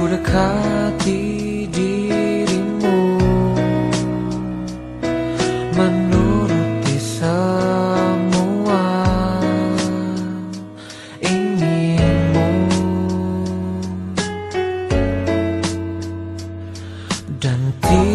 ku dekati dirimu. Menuruti semua inginmu. Dan tiba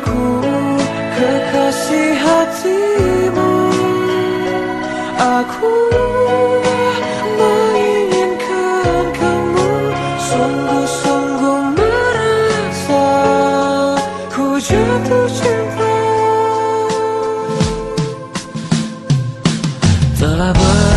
aku kekasih hatimu. Aku menginginkan kamu. Sungguh-sungguh merasa ku jatuh cinta. Telah ber